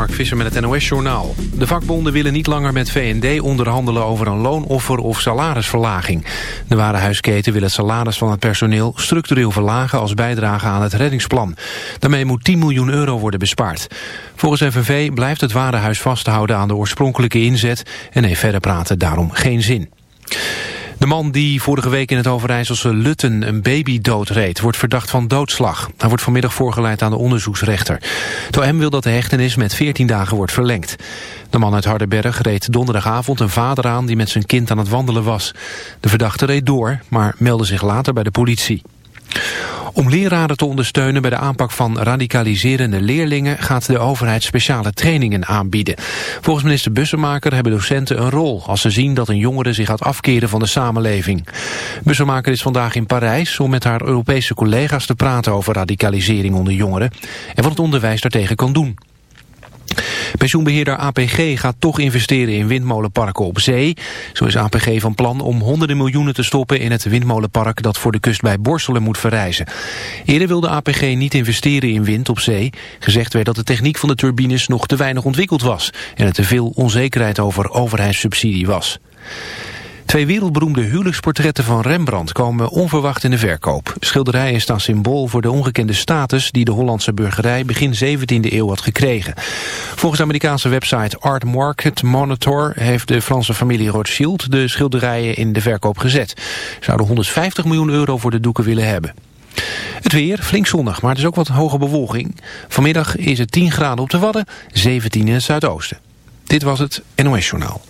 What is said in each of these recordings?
Mark Visser met het NOS-journaal. De vakbonden willen niet langer met VND onderhandelen over een loonoffer of salarisverlaging. De warenhuisketen wil het salaris van het personeel structureel verlagen als bijdrage aan het reddingsplan. Daarmee moet 10 miljoen euro worden bespaard. Volgens FNV blijft het warenhuis vasthouden aan de oorspronkelijke inzet en heeft verder praten daarom geen zin. De man die vorige week in het Overijsselse Lutten een baby doodreed... wordt verdacht van doodslag. Hij wordt vanmiddag voorgeleid aan de onderzoeksrechter. Het OM wil dat de hechtenis met 14 dagen wordt verlengd. De man uit Hardenberg reed donderdagavond een vader aan... die met zijn kind aan het wandelen was. De verdachte reed door, maar meldde zich later bij de politie. Om leraren te ondersteunen bij de aanpak van radicaliserende leerlingen gaat de overheid speciale trainingen aanbieden. Volgens minister Bussemaker hebben docenten een rol als ze zien dat een jongere zich gaat afkeren van de samenleving. Bussemaker is vandaag in Parijs om met haar Europese collega's te praten over radicalisering onder jongeren en wat het onderwijs daartegen kan doen. Pensioenbeheerder APG gaat toch investeren in windmolenparken op zee. Zo is APG van plan om honderden miljoenen te stoppen in het windmolenpark dat voor de kust bij Borselen moet verrijzen. Eerder wilde APG niet investeren in wind op zee. Gezegd werd dat de techniek van de turbines nog te weinig ontwikkeld was en er te veel onzekerheid over overheidssubsidie was. Twee wereldberoemde huwelijksportretten van Rembrandt komen onverwacht in de verkoop. Schilderijen staan symbool voor de ongekende status die de Hollandse burgerij begin 17e eeuw had gekregen. Volgens de Amerikaanse website Art Market Monitor heeft de Franse familie Rothschild de schilderijen in de verkoop gezet. Ze zouden 150 miljoen euro voor de doeken willen hebben. Het weer, flink zonnig, maar het is ook wat hoge bewolking. Vanmiddag is het 10 graden op de Wadden, 17 in het zuidoosten. Dit was het NOS Journaal.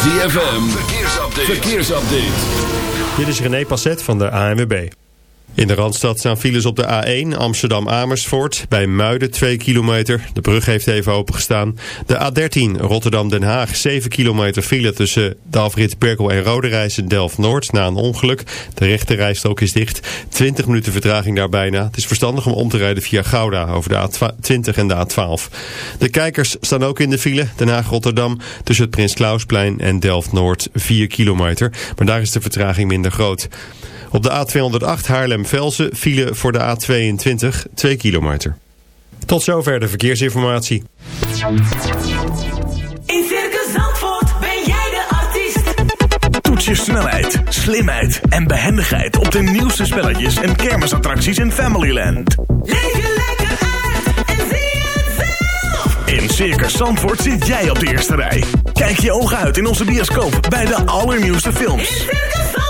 ZFM, verkeersupdate. verkeersupdate. Dit is René Passet van de ANWB. In de Randstad staan files op de A1 Amsterdam-Amersfoort. Bij Muiden 2 kilometer. De brug heeft even opengestaan. De A13 Rotterdam-Den Haag 7 kilometer file tussen Dalfrit, Berkel en Roderijs Delft-Noord na een ongeluk. De rechte rijstrook is dicht. 20 minuten vertraging daar bijna. Het is verstandig om om te rijden via Gouda over de A20 en de A12. De kijkers staan ook in de file. Den Haag-Rotterdam tussen het Prins Klausplein en Delft-Noord 4 kilometer. Maar daar is de vertraging minder groot. Op de A208 Haarlem-Velsen file voor de A22 2 kilometer. Tot zover de verkeersinformatie. In Circus Zandvoort ben jij de artiest. Toets je snelheid, slimheid en behendigheid op de nieuwste spelletjes en kermisattracties in Familyland. Leef je lekker uit en zie het zelf. In Circus Zandvoort zit jij op de eerste rij. Kijk je ogen uit in onze bioscoop bij de allernieuwste films. In Circus Zandvoort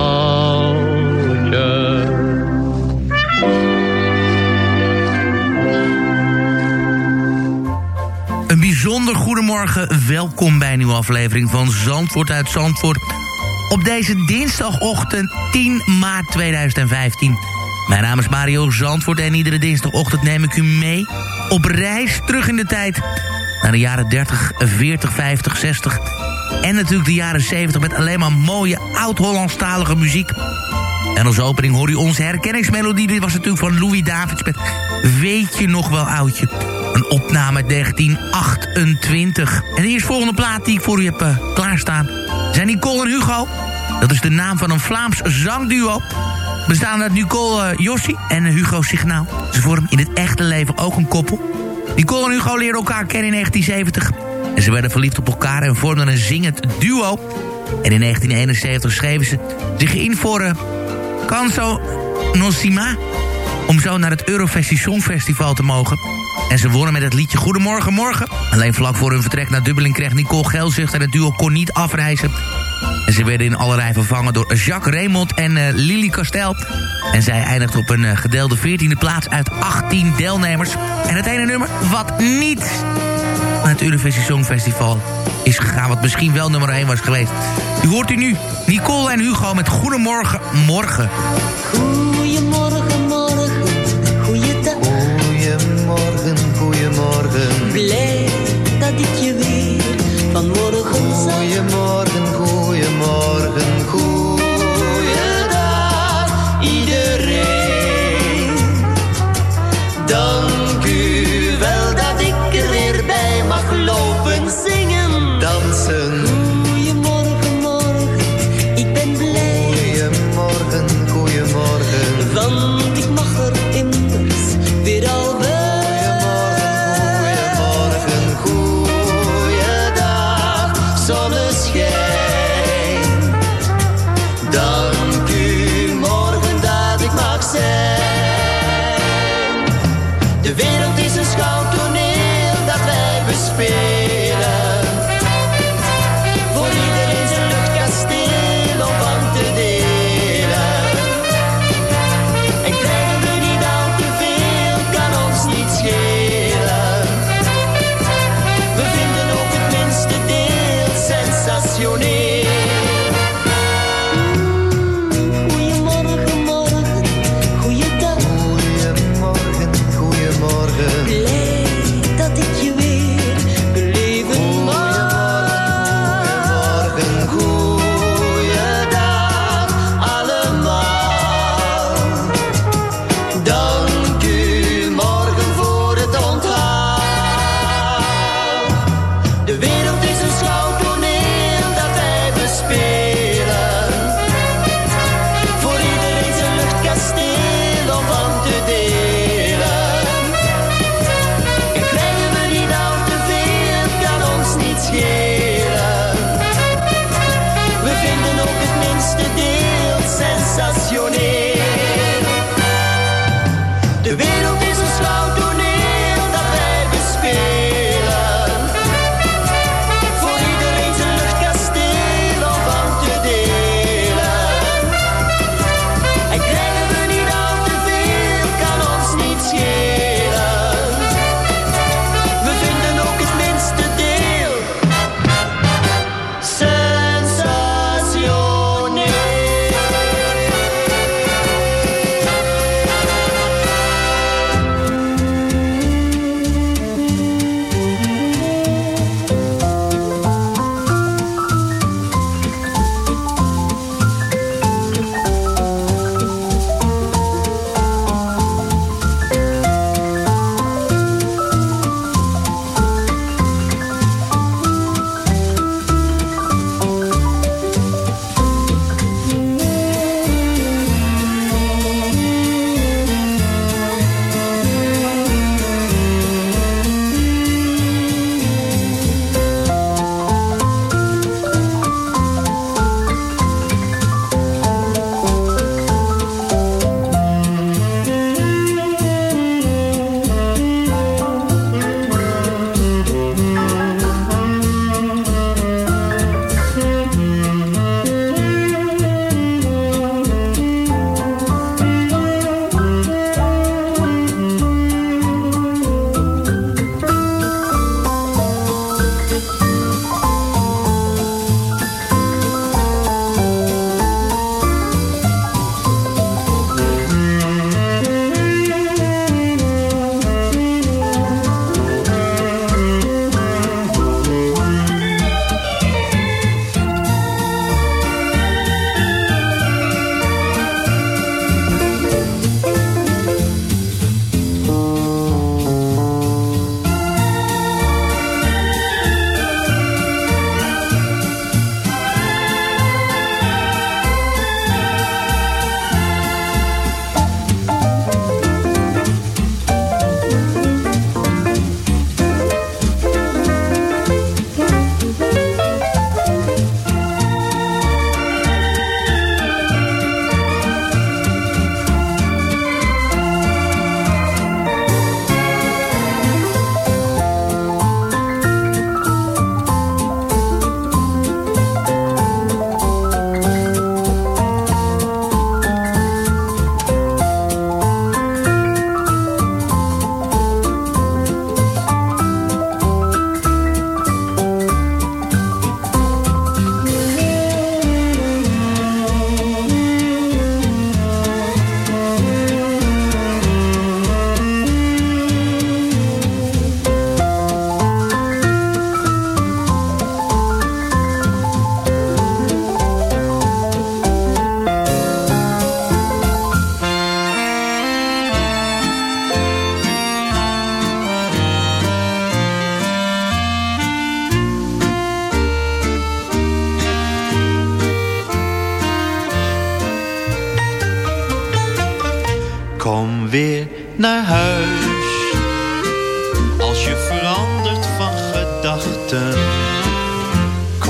Bijzonder goedemorgen. Welkom bij een nieuwe aflevering van Zandvoort uit Zandvoort. Op deze dinsdagochtend 10 maart 2015. Mijn naam is Mario Zandvoort en iedere dinsdagochtend neem ik u mee... op reis terug in de tijd naar de jaren 30, 40, 50, 60... en natuurlijk de jaren 70 met alleen maar mooie oud-Hollandstalige muziek... En als opening hoor je onze herkenningsmelodie. Dit was natuurlijk van Louis Davids met Weet je nog wel oudje? Een opname uit 1928. En de eerstvolgende plaat die ik voor u heb eh, klaarstaan... zijn Nicole en Hugo. Dat is de naam van een Vlaams zangduo. Bestaan uit Nicole eh, Jossi en Hugo Signaal. Ze vormen in het echte leven ook een koppel. Nicole en Hugo leerden elkaar kennen in 1970. En ze werden verliefd op elkaar en vormden een zingend duo. En in 1971 schreven ze zich in voor... eh, Canso Nosima. Om zo naar het Eurovisie Songfestival te mogen. En ze wonnen met het liedje Goedemorgen Morgen. Alleen vlak voor hun vertrek naar Dublin kreeg Nicole geelzucht... en het duo kon niet afreizen. En ze werden in allerlei vervangen door Jacques Raymond en eh, Lily Castel. En zij eindigt op een eh, gedeelde 14e plaats uit 18 deelnemers. En het ene nummer wat niet naar het Eurovisie Songfestival is gegaan... wat misschien wel nummer 1 was geweest. U hoort u nu Nicole en Hugo met Goedemorgen Morgen.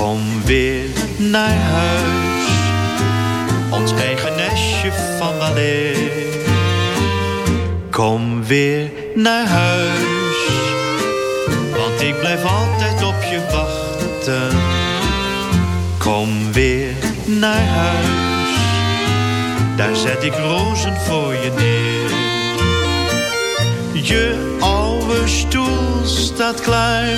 Kom weer naar huis, ons eigen nestje van weleer. Kom weer naar huis, want ik blijf altijd op je wachten. Kom weer naar huis, daar zet ik rozen voor je neer. Je oude stoel staat klaar,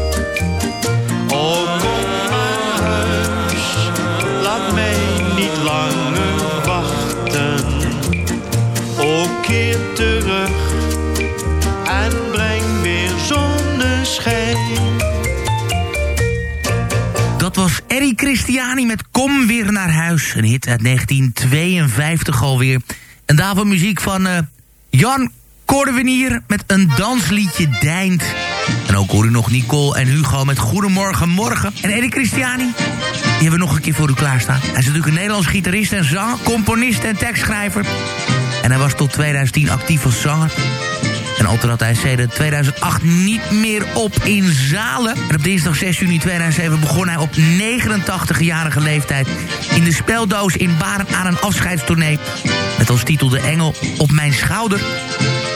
Christiani met Kom weer naar huis. Een hit uit 1952 alweer. En daarvoor muziek van eh, Jan Cordewenier met een dansliedje Deint. En ook hoor u nog Nicole en Hugo met Goedemorgen Morgen. En Eddie Christiani, die hebben we nog een keer voor u klaarstaan. Hij is natuurlijk een Nederlands gitarist en zanger, componist en tekstschrijver. En hij was tot 2010 actief als zanger. En al trad hij sinds 2008 niet meer op in zalen. En op dinsdag 6 juni 2007 begon hij op 89-jarige leeftijd... in de speldoos in Baren aan een afscheidstournee. Met als titel De Engel op mijn schouder.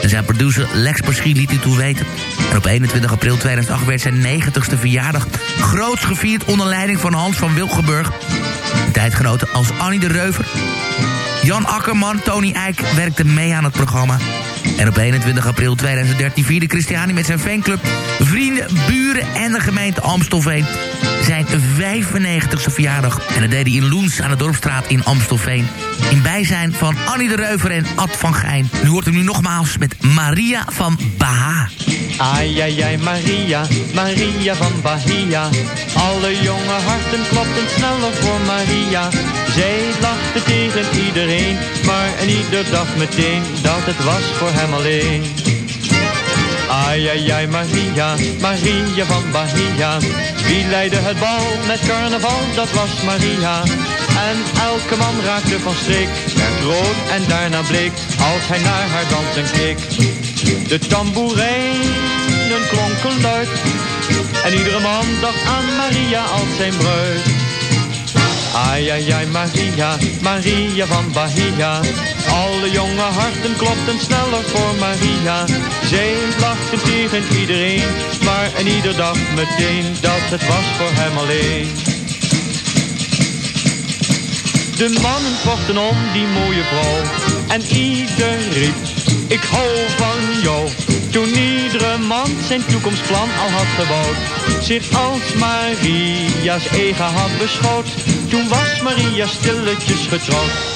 En zijn producer Lex Perschi liet dit toe weten. En op 21 april 2008 werd zijn 90ste verjaardag... groots gevierd onder leiding van Hans van Wilgenburg. Tijdgenoten als Annie de Reuver... Jan Akkerman, Tony Eijk werkten mee aan het programma. En op 21 april 2013 vierde Christiani met zijn fanclub... vrienden, buren en de gemeente Amstelveen... zijn 95ste verjaardag. En dat deed hij in Loens aan de Dorpstraat in Amstelveen. In bijzijn van Annie de Reuver en Ad van Gijn. Nu hoort u nu nogmaals met Maria van Baha. Ai, ai, ai, Maria, Maria van Bahia. Alle jonge harten klopten sneller voor Maria. Zij lachte tegen iedereen, maar en ieder dacht meteen dat het was voor hem alleen. Ai, ai, Maria, Maria van Bahia. Wie leidde het bal met carnaval, dat was Maria. En elke man raakte van streek, werd rood en daarna bleek, als hij naar haar dansen keek. De tamboerijnen klonken luid, en iedere man dacht aan Maria als zijn bruid. Ai, ai, ai, Maria, Maria van Bahia. Alle jonge harten klopten sneller voor Maria. Zij lachte tegen iedereen, maar en ieder dacht meteen dat het was voor hem alleen. De mannen vochten om die mooie vrouw en ieder riep, ik hou van jou. Toen iedere man zijn toekomstplan al had gebouwd, zich als Maria's eigen had beschouwd. Toen was Maria stilletjes getrouwd.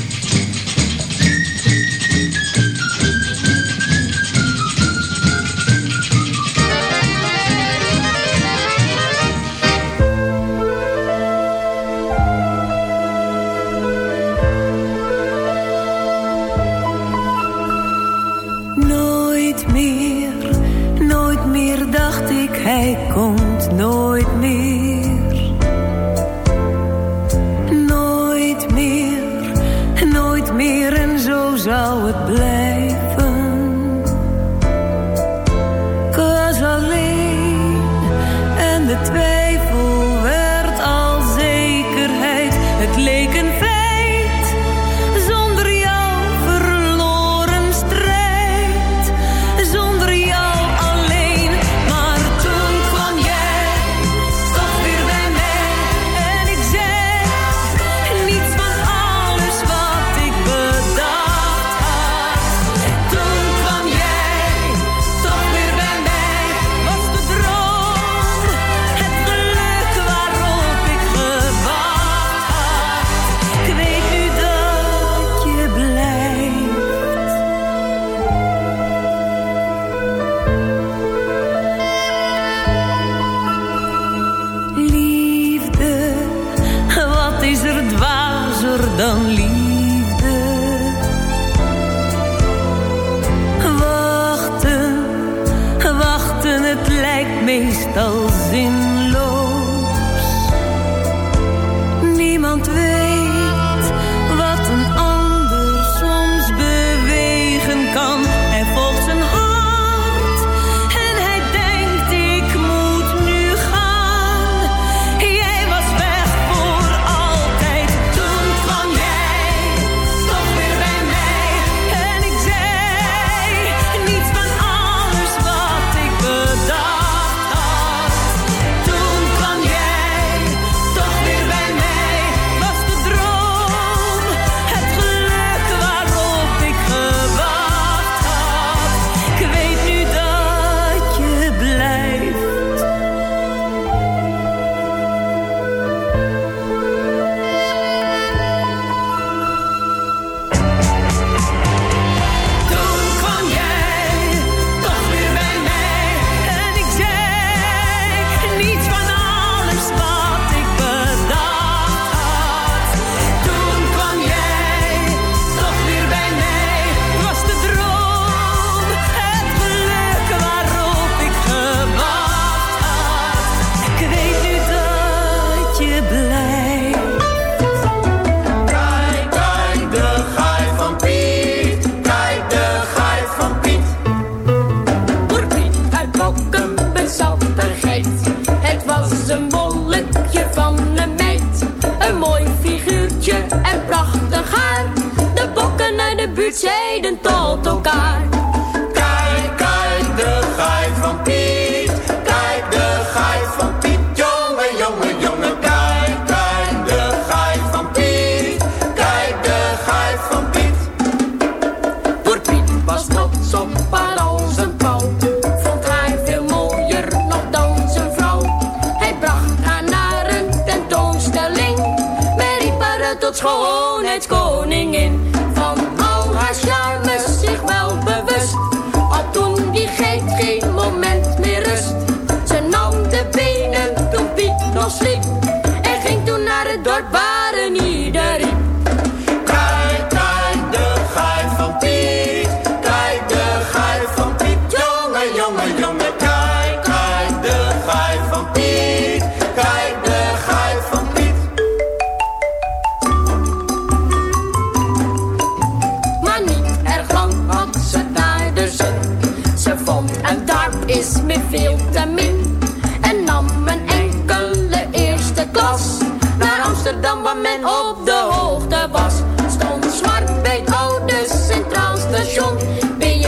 op de hoogte was. Stond zwart bij het oude dus Centraal Station. Ben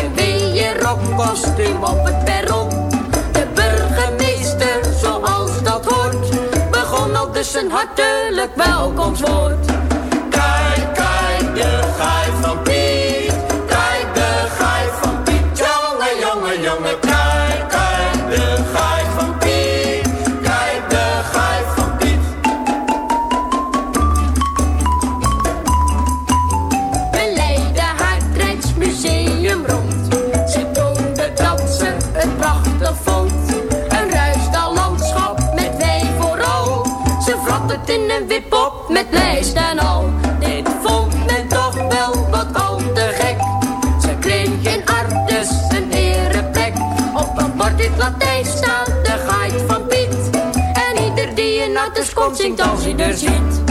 je rockkostuum op het perron. De burgemeester, zoals dat hoort, begon al dus een hartelijk welkomstwoord. Kijk, kijk, de gaai. Zingt als hij er ziet.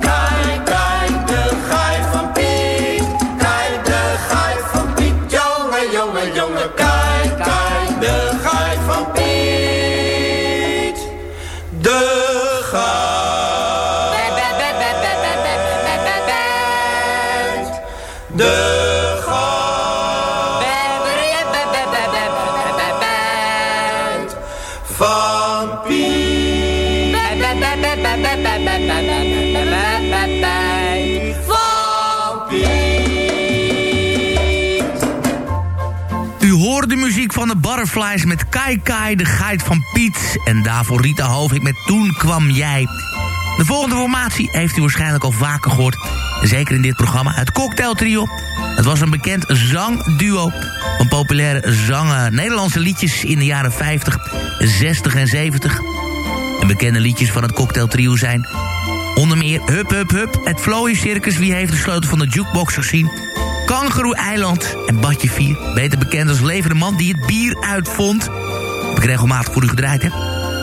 Kijk, kijk, de gaai van Piet. Kijk, de gaai van Piet. Jongen, jongen, jongen. Kijk, kijk, de gaai van Piet. De gaai. De Butterflies met Kai Kai, de geit van Piet. En daarvoor Rita Hovink met Toen kwam jij. De volgende formatie heeft u waarschijnlijk al vaker gehoord. Zeker in dit programma, het Cocktail Trio. Het was een bekend zangduo van populaire zangen, Nederlandse liedjes in de jaren 50, 60 en 70. En bekende liedjes van het Cocktail Trio zijn onder meer Hup Hup Hup, het Flowy Circus, wie heeft de sleutel van de jukebox gezien... Kangaroo Eiland en Badje 4. Beter bekend als levende man die het bier uitvond. Heb ik regelmatig voor u gedraaid, hè?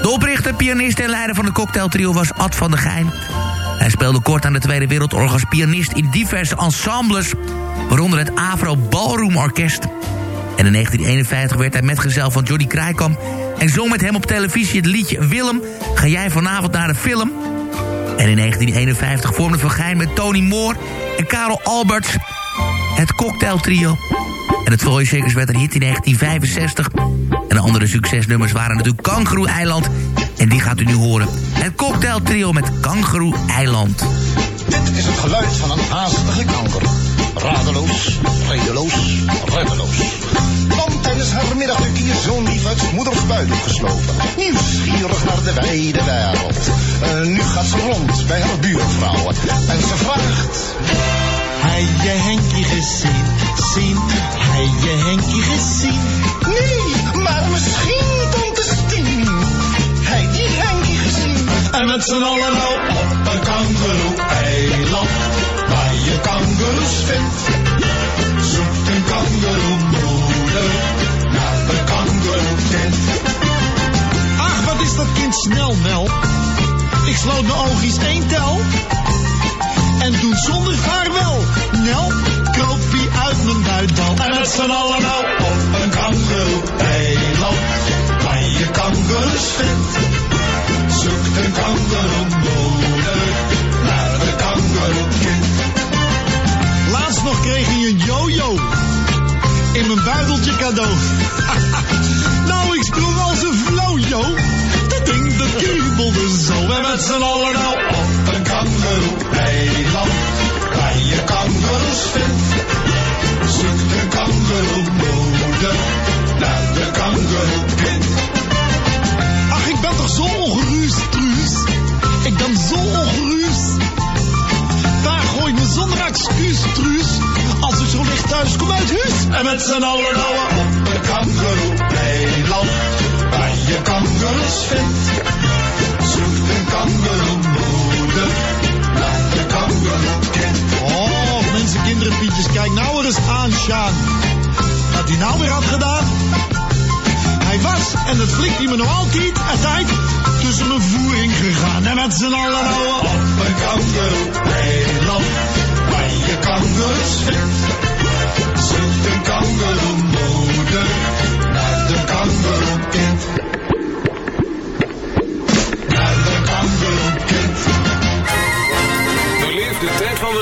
De oprichter, pianist en leider van het cocktailtrio was Ad van der Geijn. Hij speelde kort aan de Tweede Wereldoorlog als pianist in diverse ensembles... waaronder het Avro Ballroom Orkest. En in 1951 werd hij metgezel van Johnny Krijkamp... en zong met hem op televisie het liedje Willem, ga jij vanavond naar de film... En in 1951 vormde Van Gijn met Tony Moore en Karel Alberts het cocktailtrio. En het Circus werd een hit in 1965. En de andere succesnummers waren natuurlijk Kangaroo Eiland. En die gaat u nu horen. Het cocktailtrio met Kangaroo Eiland. Dit is het geluid van een haastige kanker. Radeloos, redeloos, reddeloos. Want tijdens haar middagdukje is zo'n lief uit moeders buik geslopen. Nieuwsgierig naar de wijde wereld. Nu gaat ze rond bij haar buurvrouwen. En ze vraagt... Hij je Henkie gezien, zien, hij je Henkie gezien. Nee, maar misschien tante Stien. Hij die Henkie gezien. En met z'n allen nou op een kangeroe-eiland, waar je kangeroes vindt. Zoekt een kangeroemoeder naar de kangeroekind. Ach, wat is dat kind snel, Mel. Ik sloot mijn oogjes één tel. En toen zonder vaarwel, Nel, kroop hij uit mijn buitbal. En met z'n allen nou op een kangeroe-eiland, waar je kangeroes vindt. Zoekt een kangeroemoeder naar de kangeroekind. Laatst nog kreeg hij een jojo in mijn buideltje cadeau. nou, ik sprong als een flojo. Dat ding dat kriebelde zo. En met z'n allen nou op een kangeroe-eiland. Waar je kangeroes vindt. Zoekt een kangeroemoeder naar de kangeroekind. Ach, ik ben toch zo ongerust, Truus. Ik ben zo ongerust. Daar gooi ik me zonder excuus, Truus. Als ik zo licht thuis kom uit huis. En met z'n allen nou op een kangeroe-eiland. Waar je kangeroes vindt. Zoekt een kangeroemoeder Pietjes, kijk nou eens aan, Sjaan. Wat hij nou weer had gedaan? Hij was, en dat flikt hij me nog altijd, altijd tussen mijn voering gegaan. En met z'n allen nou op een kangeroe-eiland, waar je kangeroes vindt. Zoekt een kangeroemoeder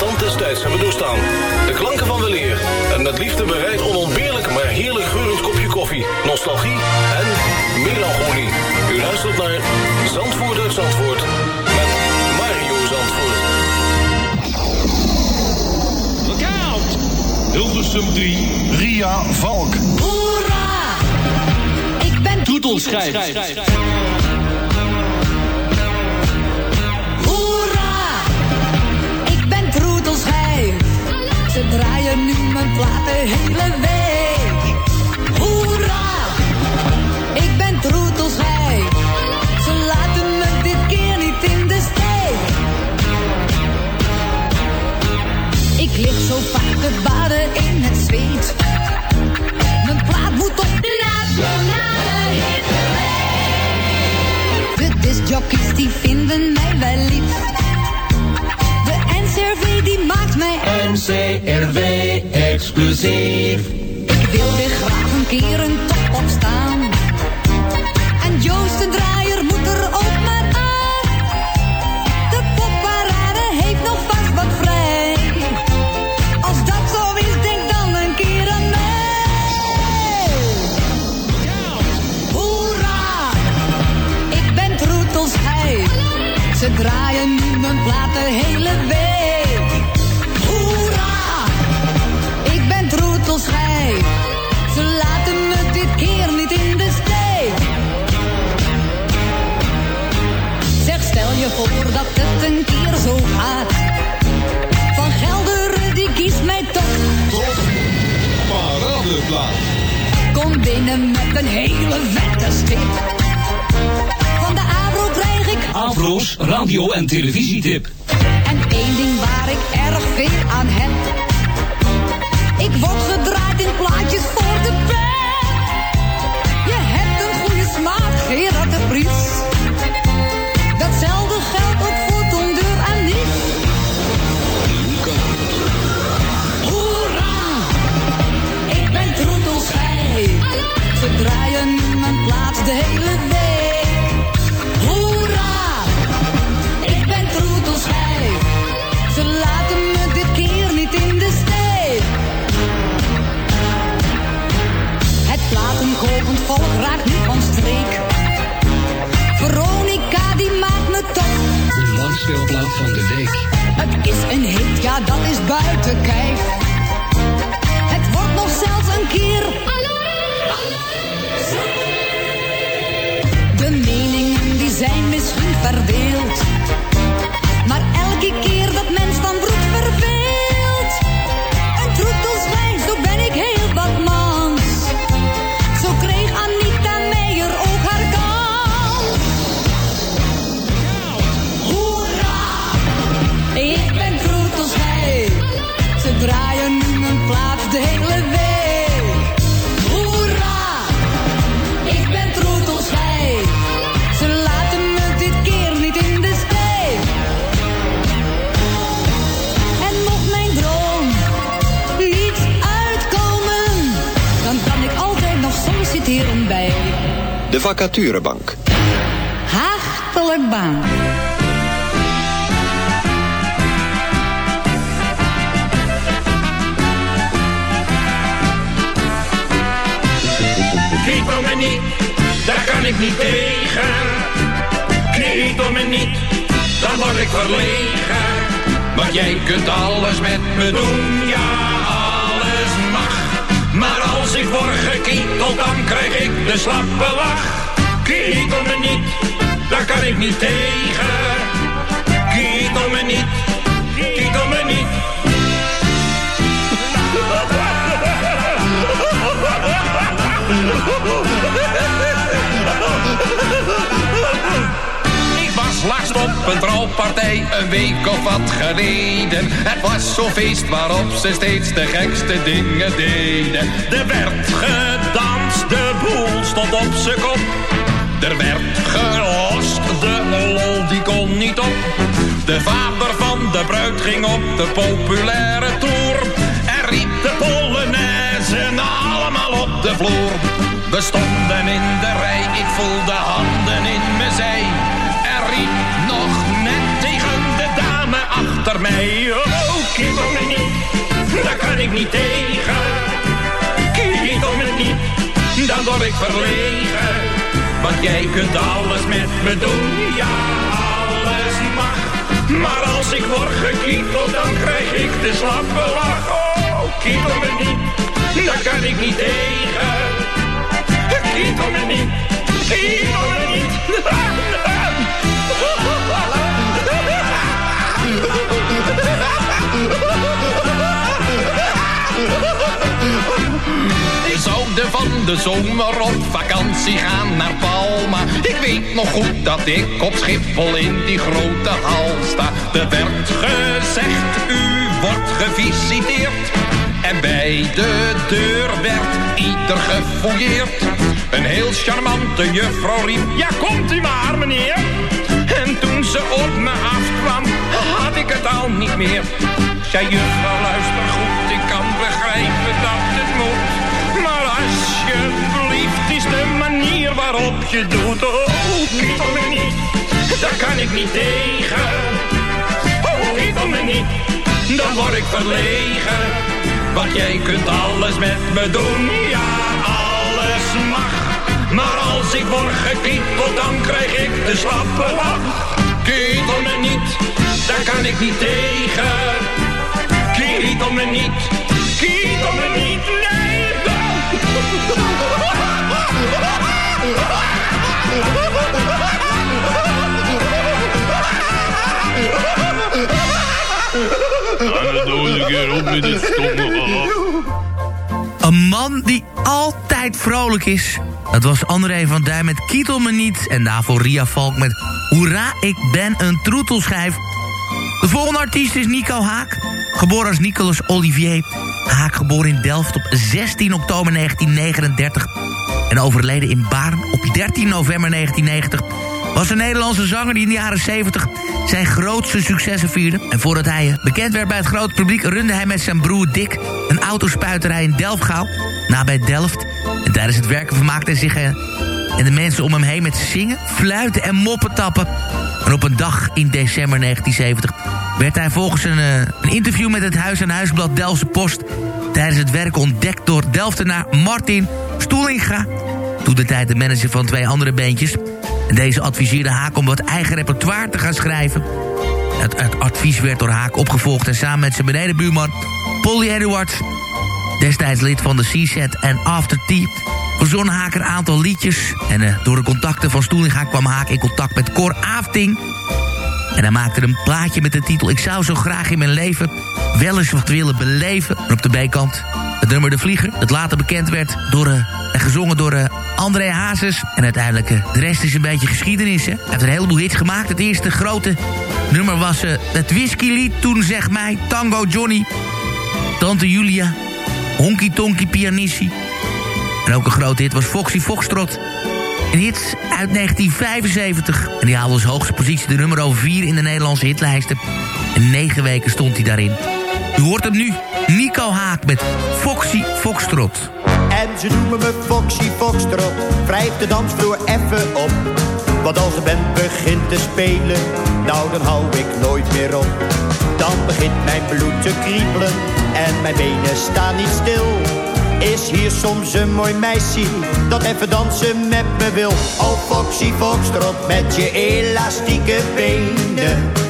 tand des tijds hebben doorstaan. De klanken van weleer. En met liefde bereid onontbeerlijk, maar heerlijk geurend kopje koffie. Nostalgie en melancholie. U luistert naar Zandvoort uit Zandvoort. Met Mario Zandvoort. Look out! Hilversum 3. Ria Valk. Hoera! Ik ben... Toetelschrijf. Nu mijn plaat de hele week. Hoera! Ik ben troetelschijf. Ze laten me dit keer niet in de steek. Ik lig zo vaak te baden in het zweet. Mijn plaat moet op de nationale hitlijst. De discjockeys die vinden mij wel lief. Die maakt mij NCRV exclusief. Ik wil weer graag een keer een top opstaan. De vacaturebank. Haagtelijk baan. Knietel me niet, daar kan ik niet tegen. Knietel me niet, dan word ik verlegen. Want jij kunt alles met me doen, ja, alles mag. Maar als ik word gekieteld, dan krijg ik de slappe lach. Knietel me niet, daar kan ik niet tegen. Knietel me niet, knietel me niet. Ik was laatst op een trouwpartij, een week of wat geleden. Het was zo'n feest waarop ze steeds de gekste dingen deden. Er werd gedanst, de boel stond op z'n kop. Er werd gelost, de lol die kon niet op. De vader van de bruid ging op de populaire tour. En riep de Polonaise allemaal op de vloer. We stonden in de rij, ik voelde handen in mijn zij. En riep nog net tegen de dame achter mij. Oh, niet, daar kan ik niet tegen. Niet, dan word ik verlegen. Want jij kunt alles met me doen, ja, alles mag. Maar als ik word gekieteld, dan krijg ik de slappe lach. Oh, kietel me niet, daar kan ik niet tegen. Kietel me niet, kietel me niet. Van de zomer op vakantie gaan naar Palma. Ik weet nog goed dat ik op Schiphol in die grote hal sta. Er werd gezegd, u wordt gevisiteerd. En bij de deur werd ieder gefouilleerd. Een heel charmante juffrouw riep, ja komt u maar meneer. En toen ze op me afkwam, had ik het al niet meer. Zei juffrouw, luister goed, ik kan begrijpen dat het moet. Waarop je doet. Oh, kietel me niet, daar kan ik niet tegen. Oh, kietel me niet, dan word ik verlegen. Want jij kunt alles met me doen, ja, alles mag. Maar als ik word gekieteld, dan krijg ik de slappe lach. Kietel me niet, daar kan ik niet tegen. Kietel me niet, kietel me niet, nee. Stomme Een man die altijd vrolijk is. Dat was André van Duin met Kietel me niet. En daarvoor Ria Valk met Hoera, ik ben een troetelschijf. De volgende artiest is Nico Haak. Geboren als Nicolas Olivier. Haak geboren in Delft op 16 oktober 1939. En overleden in Baarn op 13 november 1990 was een Nederlandse zanger die in de jaren 70 zijn grootste successen vierde. En voordat hij eh, bekend werd bij het grote publiek... runde hij met zijn broer Dick een autospuiterij in Delfgauw, nabij Delft. En tijdens het werken vermaakte hij zich eh, en de mensen om hem heen met zingen, fluiten en moppen tappen. En op een dag in december 1970 werd hij volgens een, eh, een interview met het Huis en Huisblad Delftse Post... tijdens het werk ontdekt door Delftenaar Martin Stoelinga... toen de tijd de manager van twee andere bandjes... Deze adviseerde Haak om wat eigen repertoire te gaan schrijven. Het, advies werd door Haak opgevolgd... en samen met zijn benedenbuurman Polly Edwards... destijds lid van de C-Set en After Tea... verzon Haak een aantal liedjes. En eh, door de contacten van Stoelinga kwam Haak in contact met Cor Afting... En hij maakte een plaatje met de titel... Ik zou zo graag in mijn leven wel eens wat willen beleven. En op de B-kant het nummer De Vlieger... dat later bekend werd door, eh, en gezongen door eh, André Hazes. En uiteindelijk, eh, de rest is een beetje geschiedenis. Hij heeft een heleboel hits gemaakt. Het eerste grote nummer was het whiskylied. Toen zeg mij Tango Johnny. Tante Julia. Honky Tonky Pianissi. En ook een grote hit was Foxy Foxtrot. Een hit uit 1975. En die haalde als hoogste positie de nummer 4 in de Nederlandse hitlijsten. En negen weken stond hij daarin. Hoort hem nu. Nico Haak met Foxy Foxtrot. En ze noemen me Foxy Foxtrot, wrijf de dansvloer even op. Want als de band begint te spelen, nou dan hou ik nooit meer op. Dan begint mijn bloed te kriebelen en mijn benen staan niet stil. Is hier soms een mooi meisje dat even dansen met me wil? Oh Foxy Foxtrot met je elastieke benen.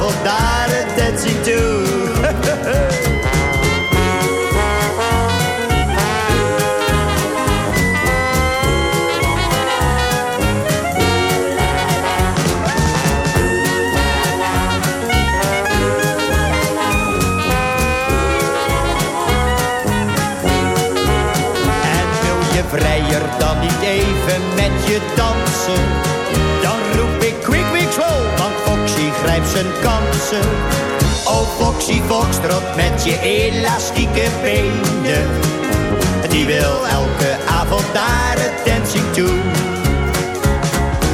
avond naar het dancing toe. vrijer dan niet even met je dansen? zijn kansen. Oh Foxy Foxtrot met je elastieke benen. Die wil elke avond daar het dancing toe.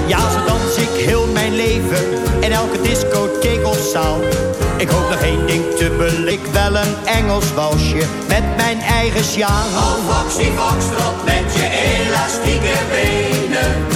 Ja, zo dans ik heel mijn leven in elke discotheek of zaal. Ik hoop nog één ding te belik, wel een Engels walsje met mijn eigen sjaal. Oh Foxy trot met je elastieke benen.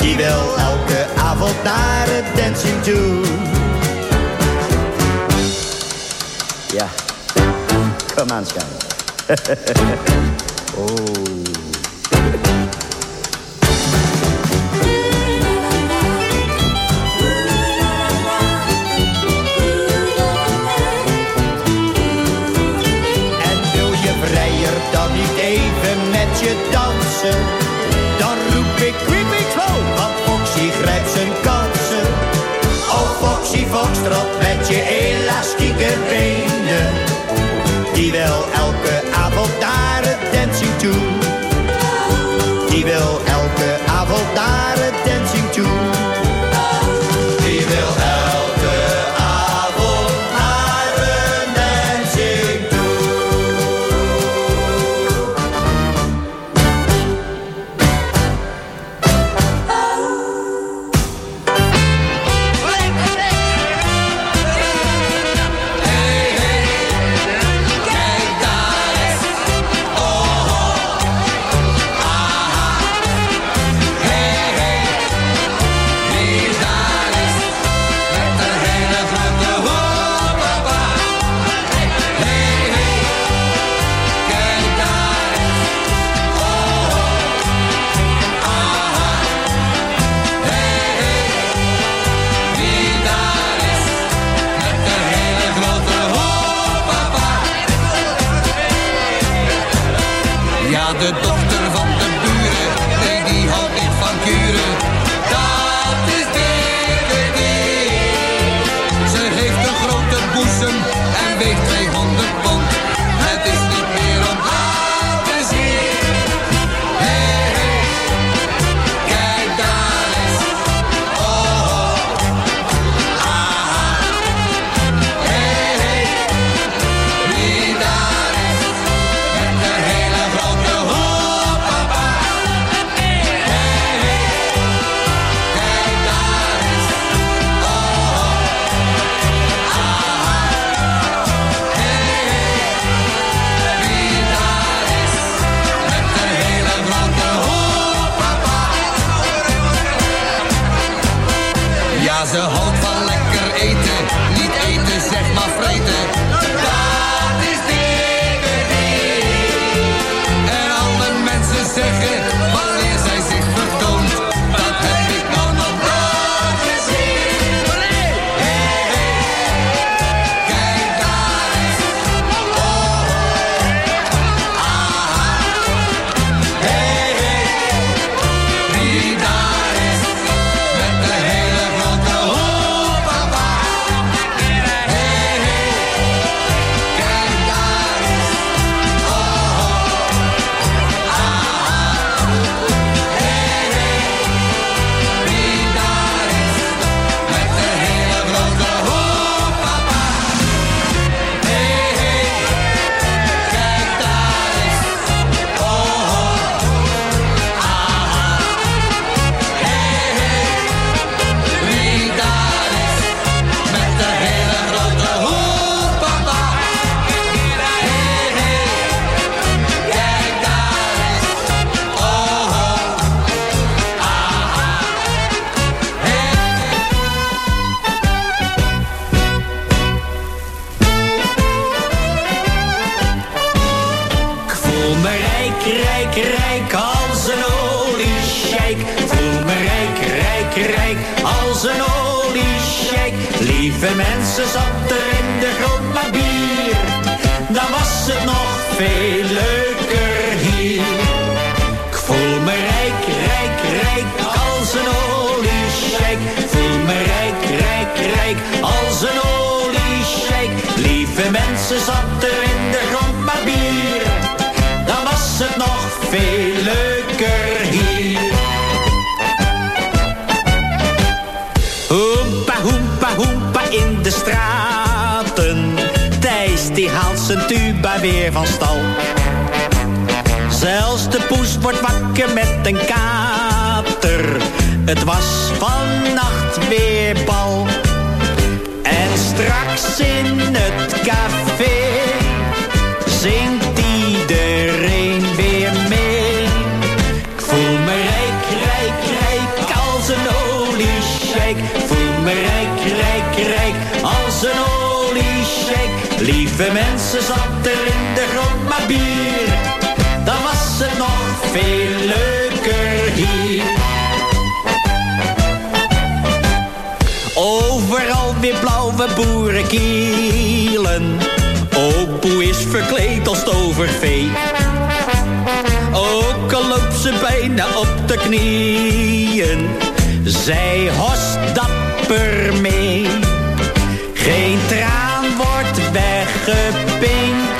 die wil elke avond naar het dancing toe. Ja, kom aan, Sky. oh. je de Overal weer blauwe boerenkielen. Opoe is verkleed als tovervee. Ook al loopt ze bijna op de knieën. Zij host dapper mee. Geen traan wordt weggepinkt.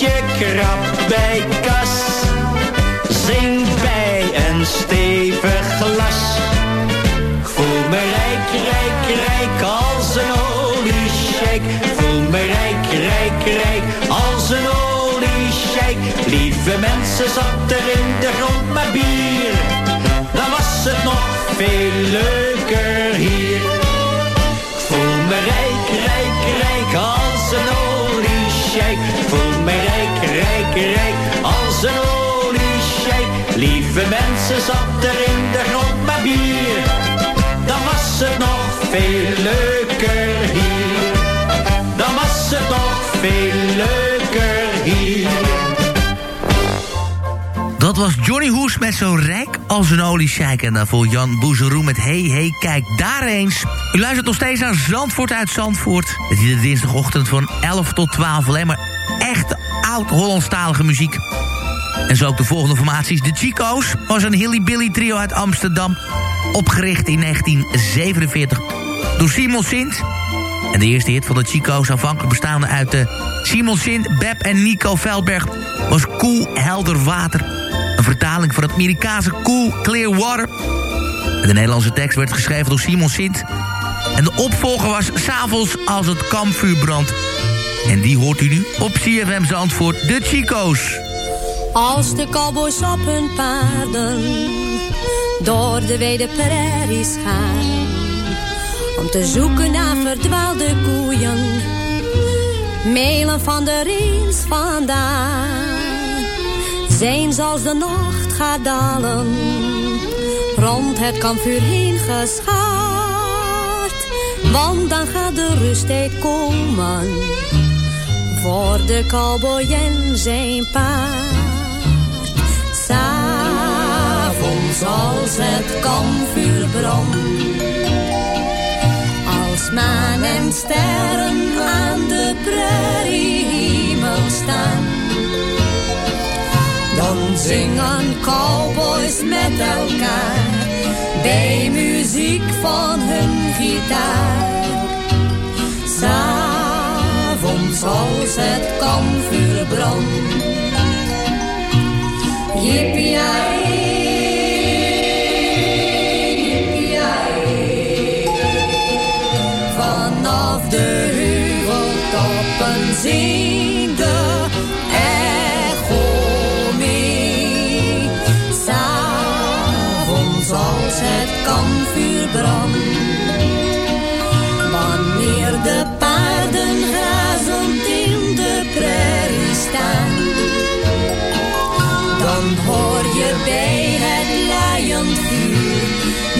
je krap bij kas. Zing bij een stevig glas. Voel me rijk, rijk, rijk als een oliesjeik. Ik voel me rijk, rijk, rijk als een oliesjeik. Lieve mensen, zat er in de grond maar bier. Dan was het nog veel leuker hier. Voel me rijk, Me rijk, rijk, rijk als een oliesjeik. Lieve mensen, zat er in de grond maar bier. Dan was het nog veel leuker hier. Dan was het nog veel leuker hier. Dat was Johnny Hoes met zo rijk als een oliesjeik. En daarvoor Jan Boezeroe met Hey Hey Kijk daar eens. U luistert nog steeds naar Zandvoort uit Zandvoort. Het is de dinsdagochtend van 11 tot 12. Alleen maar echt oud-Hollandstalige muziek. En zo ook de volgende formaties. De Chico's was een hilly-billy trio uit Amsterdam. Opgericht in 1947 door Simon Sint. En de eerste hit van de Chico's, aanvankelijk bestaande uit de Simon Sint, Beb en Nico Veldberg... was Cool Helder Water. Een vertaling van het Amerikaanse Cool Clear Water. En de Nederlandse tekst werd geschreven door Simon Sint. En de opvolger was S'avonds als het kampvuur brandt. En die hoort u nu op CFM Zandvoort, de Chico's. Als de cowboys op hun paarden door de wede prairies gaan. Om te zoeken naar verdwaalde koeien, melen van de reens vandaan. Zijn als de nacht gaat dalen, rond het kampvuur heen geschaard. Want dan gaat de rusttijd komen, voor de cowboy en zijn paard. S'avonds als het kampvuur brandt. Als maan en sterren aan de prairiehemel staan. Dan zingen cowboys met elkaar. Bij muziek van hun gitaar. S'avonds als het kampvuur brandt. Yippie Vanaf de heuveltoppen zingt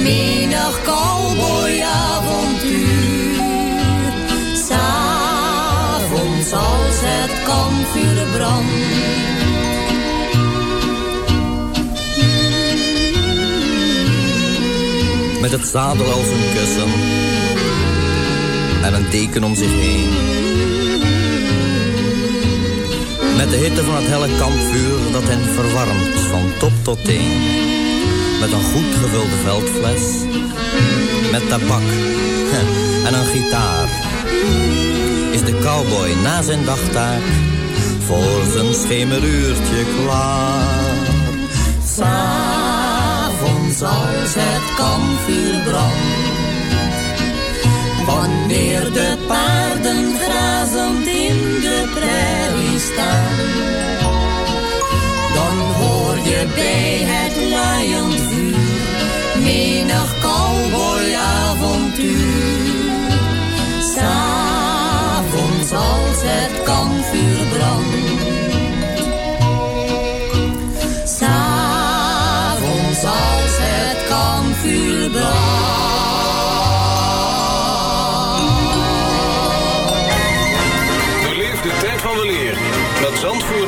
menig cowboyavontuur. S'avonds als het kampvuur brandt. Met het zadel als een kussen en een deken om zich heen. Met de hitte van het helle kampvuur dat hen verwarmt van top tot teen. Met een goed gevulde veldfles, met tabak en een gitaar. Is de cowboy na zijn dagtaak voor zijn schemeruurtje klaar. S'avonds als het kampvuur brandt Wanneer de paarden grazend in de prairie staan, dan hoor je bij het laaiend vuur menig cowboyavontuur. S'avonds als het kampvuur brandt,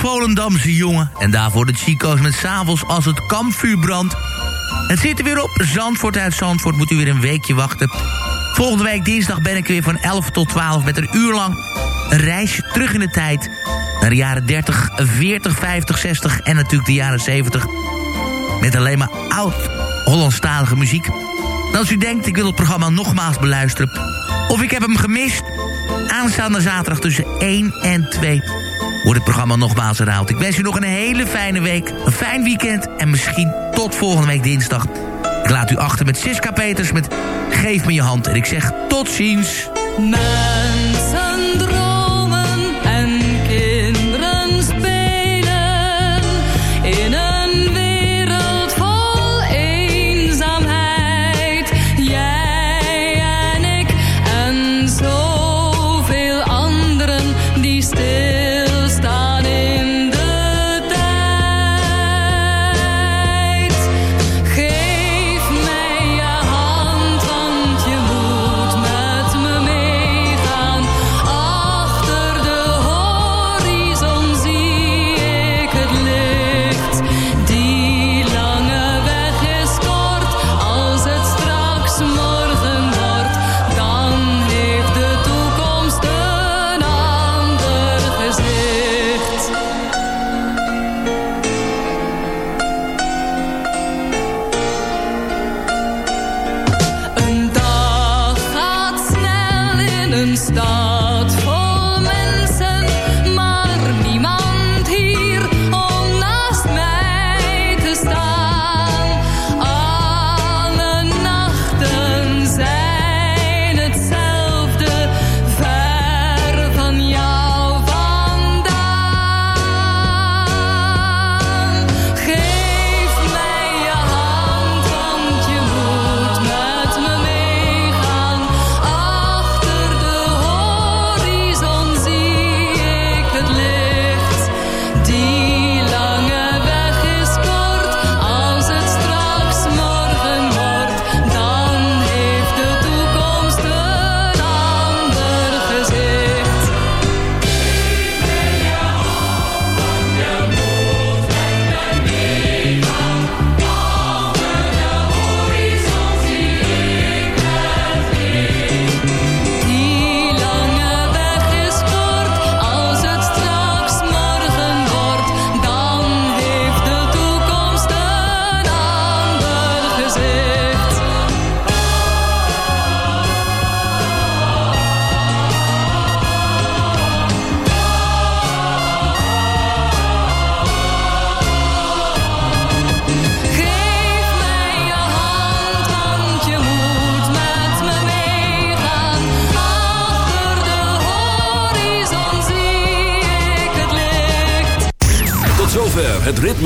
Volendamse jongen. En daarvoor de Chico's met s'avonds als het kampvuur brandt. Het zit er weer op. Zandvoort uit Zandvoort moet u weer een weekje wachten. Volgende week dinsdag ben ik weer van 11 tot 12 met een uur lang een reisje terug in de tijd. Naar de jaren 30, 40, 50, 60 en natuurlijk de jaren 70. Met alleen maar oud-Hollandstalige muziek. En als u denkt, ik wil het programma nogmaals beluisteren... of ik heb hem gemist... aanstaande zaterdag tussen 1 en 2 wordt het programma nogmaals herhaald. Ik wens u nog een hele fijne week, een fijn weekend... en misschien tot volgende week dinsdag. Ik laat u achter met Siska Peters met Geef me je hand. En ik zeg tot ziens.